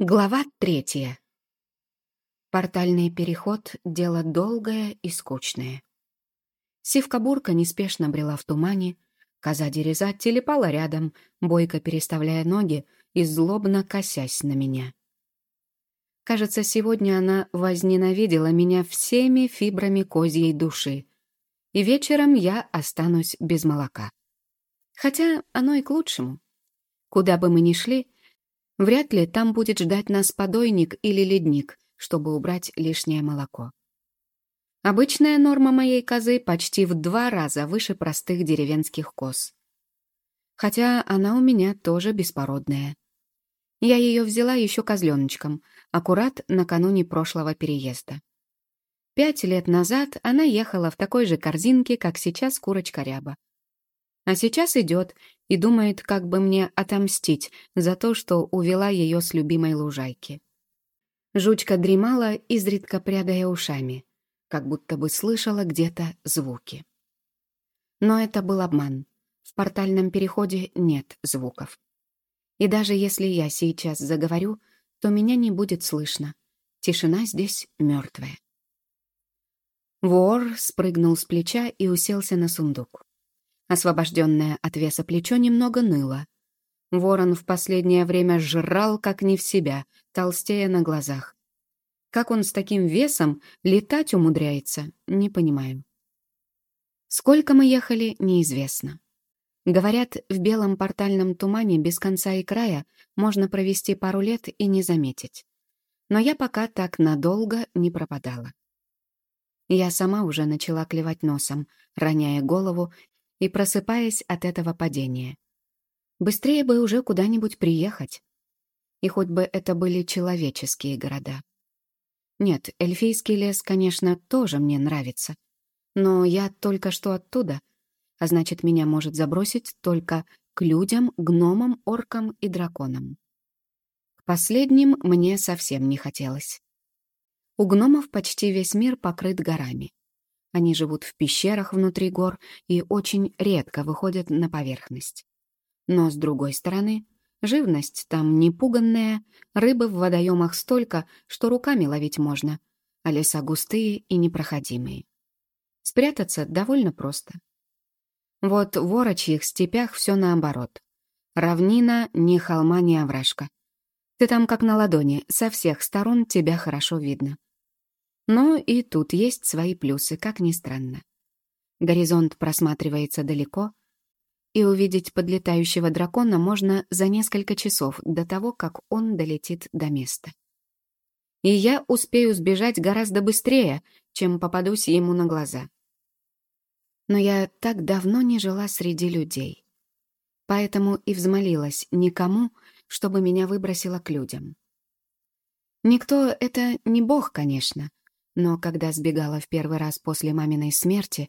Глава третья. Портальный переход — дело долгое и скучное. Сивка-бурка неспешно брела в тумане, коза Дереза телепала рядом, бойко переставляя ноги и злобно косясь на меня. Кажется, сегодня она возненавидела меня всеми фибрами козьей души, и вечером я останусь без молока. Хотя оно и к лучшему. Куда бы мы ни шли — Вряд ли там будет ждать нас подойник или ледник, чтобы убрать лишнее молоко. Обычная норма моей козы почти в два раза выше простых деревенских коз. Хотя она у меня тоже беспородная. Я ее взяла еще козленочком, аккурат накануне прошлого переезда. Пять лет назад она ехала в такой же корзинке, как сейчас курочка ряба. А сейчас идет и думает, как бы мне отомстить за то, что увела ее с любимой лужайки. Жучка дремала, изредка прядая ушами, как будто бы слышала где-то звуки. Но это был обман. В портальном переходе нет звуков. И даже если я сейчас заговорю, то меня не будет слышно. Тишина здесь мертвая. Вор спрыгнул с плеча и уселся на сундук. Освобожденное от веса плечо немного ныло. Ворон в последнее время жрал как не в себя, толстея на глазах. Как он с таким весом летать умудряется, не понимаю. Сколько мы ехали, неизвестно. Говорят, в белом портальном тумане без конца и края можно провести пару лет и не заметить. Но я пока так надолго не пропадала. Я сама уже начала клевать носом, роняя голову и просыпаясь от этого падения. Быстрее бы уже куда-нибудь приехать. И хоть бы это были человеческие города. Нет, эльфийский лес, конечно, тоже мне нравится. Но я только что оттуда, а значит, меня может забросить только к людям, гномам, оркам и драконам. К последним мне совсем не хотелось. У гномов почти весь мир покрыт горами. Они живут в пещерах внутри гор и очень редко выходят на поверхность. Но, с другой стороны, живность там непуганная, рыбы в водоемах столько, что руками ловить можно, а леса густые и непроходимые. Спрятаться довольно просто. Вот в ворочьих степях все наоборот. Равнина ни холма, ни овражка. Ты там как на ладони, со всех сторон тебя хорошо видно. Но и тут есть свои плюсы, как ни странно. Горизонт просматривается далеко, и увидеть подлетающего дракона можно за несколько часов до того, как он долетит до места. И я успею сбежать гораздо быстрее, чем попадусь ему на глаза. Но я так давно не жила среди людей. Поэтому и взмолилась никому, чтобы меня выбросило к людям. Никто — это не бог, конечно, но когда сбегала в первый раз после маминой смерти,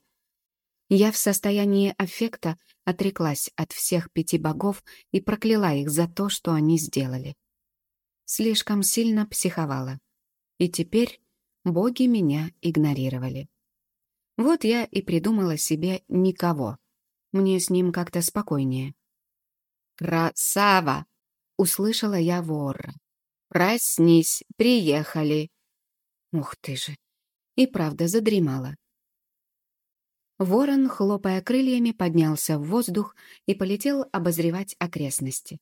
я в состоянии аффекта отреклась от всех пяти богов и прокляла их за то, что они сделали. Слишком сильно психовала. И теперь боги меня игнорировали. Вот я и придумала себе никого. Мне с ним как-то спокойнее. «Красава!» — услышала я вора. «Проснись, приехали!» Ух ты же! И правда задремала. Ворон, хлопая крыльями, поднялся в воздух и полетел обозревать окрестности.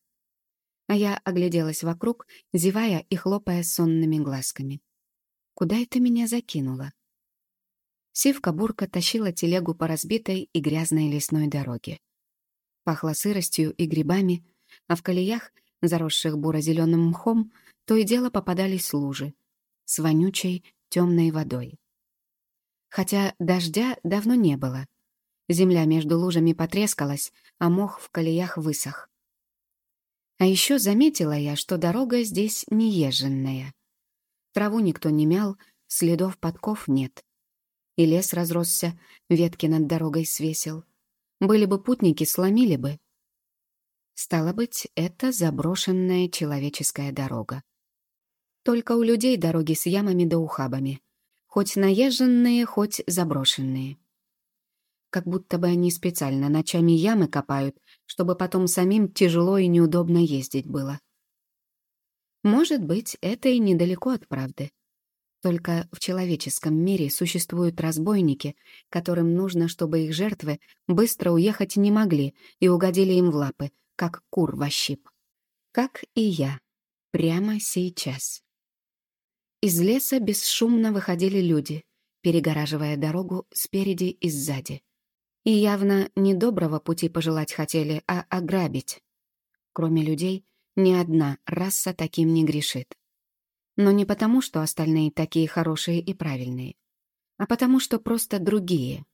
А я огляделась вокруг, зевая и хлопая сонными глазками. Куда это меня закинуло? Сивка-бурка тащила телегу по разбитой и грязной лесной дороге. Пахло сыростью и грибами, а в колеях, заросших буро-зеленым мхом, то и дело попадались лужи, с вонючей темной водой. Хотя дождя давно не было. Земля между лужами потрескалась, а мох в колеях высох. А еще заметила я, что дорога здесь неезженная. Траву никто не мял, следов подков нет. И лес разросся, ветки над дорогой свесил. Были бы путники, сломили бы. Стало быть, это заброшенная человеческая дорога. Только у людей дороги с ямами да ухабами. Хоть наезженные, хоть заброшенные. Как будто бы они специально ночами ямы копают, чтобы потом самим тяжело и неудобно ездить было. Может быть, это и недалеко от правды. Только в человеческом мире существуют разбойники, которым нужно, чтобы их жертвы быстро уехать не могли и угодили им в лапы, как кур во щип. Как и я. Прямо сейчас. Из леса бесшумно выходили люди, перегораживая дорогу спереди и сзади. И явно не доброго пути пожелать хотели, а ограбить. Кроме людей, ни одна раса таким не грешит. Но не потому, что остальные такие хорошие и правильные, а потому, что просто другие.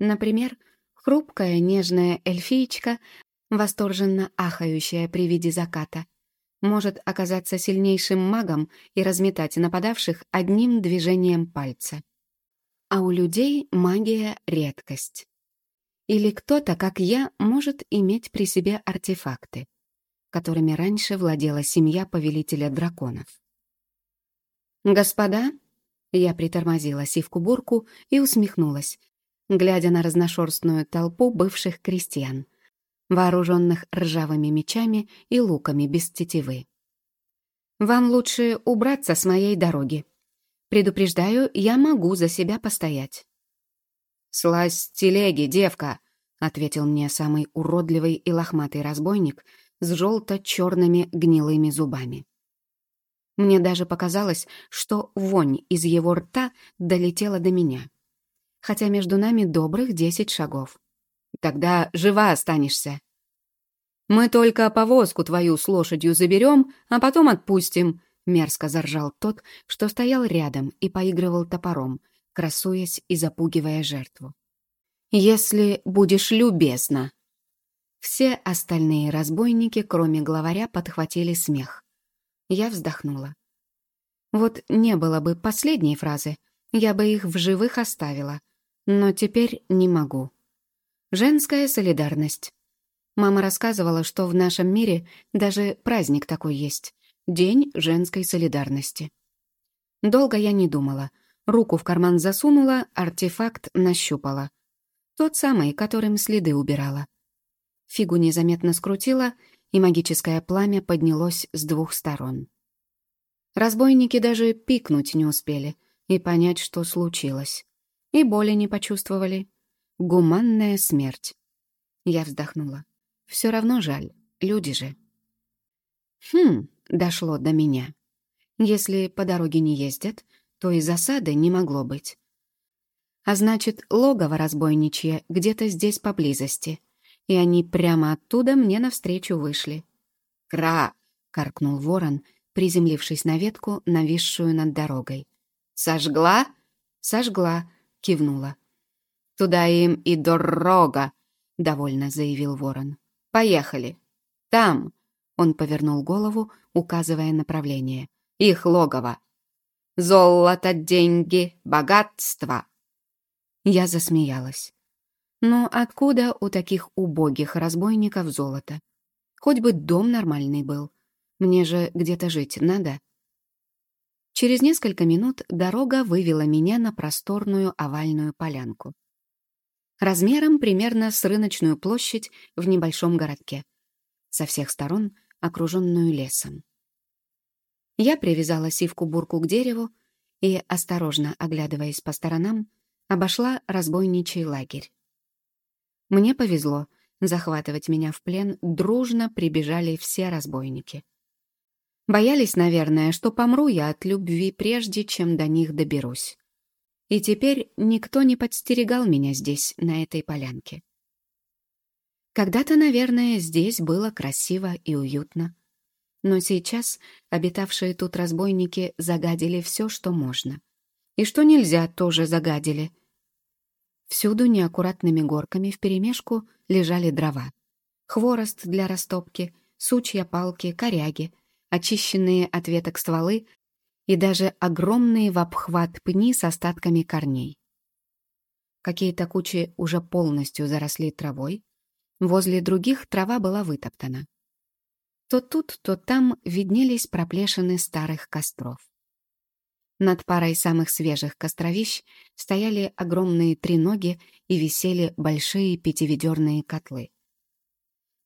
Например, хрупкая нежная эльфиечка, восторженно ахающая при виде заката, может оказаться сильнейшим магом и разметать нападавших одним движением пальца. А у людей магия — редкость. Или кто-то, как я, может иметь при себе артефакты, которыми раньше владела семья повелителя драконов. «Господа?» Я притормозила сивку-бурку и усмехнулась, глядя на разношерстную толпу бывших крестьян, вооруженных ржавыми мечами и луками без тетивы. «Вам лучше убраться с моей дороги. Предупреждаю, я могу за себя постоять». «Слазь с телеги, девка!» — ответил мне самый уродливый и лохматый разбойник с желто-черными гнилыми зубами. Мне даже показалось, что вонь из его рта долетела до меня. Хотя между нами добрых десять шагов. Тогда жива останешься. Мы только повозку твою с лошадью заберем, а потом отпустим, мерзко заржал тот, что стоял рядом и поигрывал топором, красуясь и запугивая жертву. «Если будешь любезна». Все остальные разбойники, кроме главаря, подхватили смех. Я вздохнула. Вот не было бы последней фразы, я бы их в живых оставила. Но теперь не могу. Женская солидарность. Мама рассказывала, что в нашем мире даже праздник такой есть — День женской солидарности. Долго я не думала. Руку в карман засунула, артефакт нащупала. Тот самый, которым следы убирала. Фигу незаметно скрутила, и магическое пламя поднялось с двух сторон. Разбойники даже пикнуть не успели и понять, что случилось. И боли не почувствовали. Гуманная смерть. Я вздохнула. Все равно жаль, люди же. Хм, дошло до меня. Если по дороге не ездят, то и засады не могло быть. А значит, логово разбойничье где-то здесь поблизости — и они прямо оттуда мне навстречу вышли. «Кра!» — каркнул ворон, приземлившись на ветку, нависшую над дорогой. «Сожгла?» «Сожгла», — кивнула. «Туда им и дорога», — довольно заявил ворон. «Поехали. Там», — он повернул голову, указывая направление. «Их логово. Золото, деньги, богатство». Я засмеялась. Но откуда у таких убогих разбойников золото? Хоть бы дом нормальный был. Мне же где-то жить надо. Через несколько минут дорога вывела меня на просторную овальную полянку. Размером примерно с рыночную площадь в небольшом городке. Со всех сторон окруженную лесом. Я привязала сивку-бурку к дереву и, осторожно оглядываясь по сторонам, обошла разбойничий лагерь. Мне повезло. Захватывать меня в плен дружно прибежали все разбойники. Боялись, наверное, что помру я от любви прежде, чем до них доберусь. И теперь никто не подстерегал меня здесь, на этой полянке. Когда-то, наверное, здесь было красиво и уютно. Но сейчас обитавшие тут разбойники загадили все, что можно. И что нельзя, тоже загадили. Всюду неаккуратными горками вперемешку лежали дрова. Хворост для растопки, сучья палки, коряги, очищенные от веток стволы и даже огромные в обхват пни с остатками корней. Какие-то кучи уже полностью заросли травой, возле других трава была вытоптана. То тут, то там виднелись проплешины старых костров. Над парой самых свежих костровищ стояли огромные треноги и висели большие пятиведерные котлы.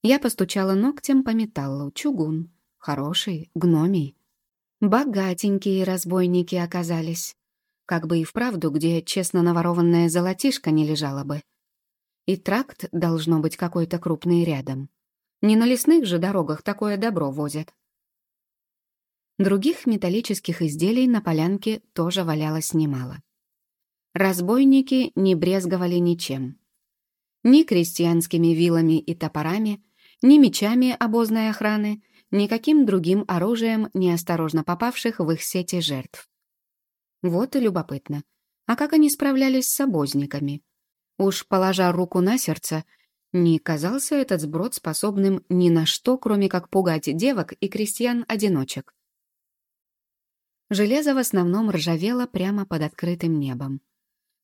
Я постучала ногтем по металлу. Чугун. Хороший, гномий. Богатенькие разбойники оказались. Как бы и вправду, где честно наворованное золотишко не лежало бы. И тракт должно быть какой-то крупный рядом. Не на лесных же дорогах такое добро возят. Других металлических изделий на полянке тоже валялось немало. Разбойники не брезговали ничем. Ни крестьянскими вилами и топорами, ни мечами обозной охраны, никаким другим оружием, неосторожно попавших в их сети жертв. Вот и любопытно. А как они справлялись с обозниками? Уж положа руку на сердце, не казался этот сброд способным ни на что, кроме как пугать девок и крестьян-одиночек. Железо в основном ржавело прямо под открытым небом.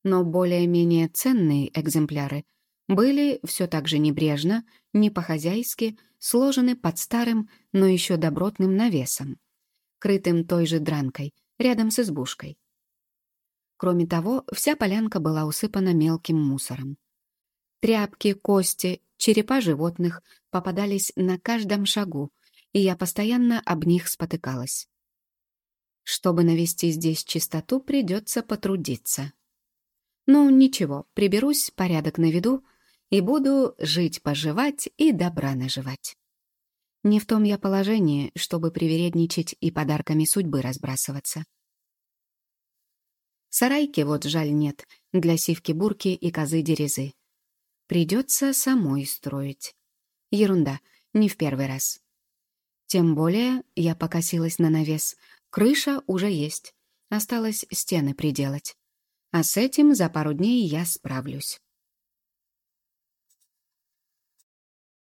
Но более-менее ценные экземпляры были все так же небрежно, не по-хозяйски, сложены под старым, но еще добротным навесом, крытым той же дранкой, рядом с избушкой. Кроме того, вся полянка была усыпана мелким мусором. Тряпки, кости, черепа животных попадались на каждом шагу, и я постоянно об них спотыкалась. Чтобы навести здесь чистоту, придется потрудиться. Ну, ничего, приберусь, порядок наведу и буду жить-поживать и добра наживать. Не в том я положении, чтобы привередничать и подарками судьбы разбрасываться. Сарайки вот жаль нет для сивки-бурки и козы-дерезы. Придется самой строить. Ерунда, не в первый раз. Тем более я покосилась на навес. Крыша уже есть. Осталось стены приделать. А с этим за пару дней я справлюсь.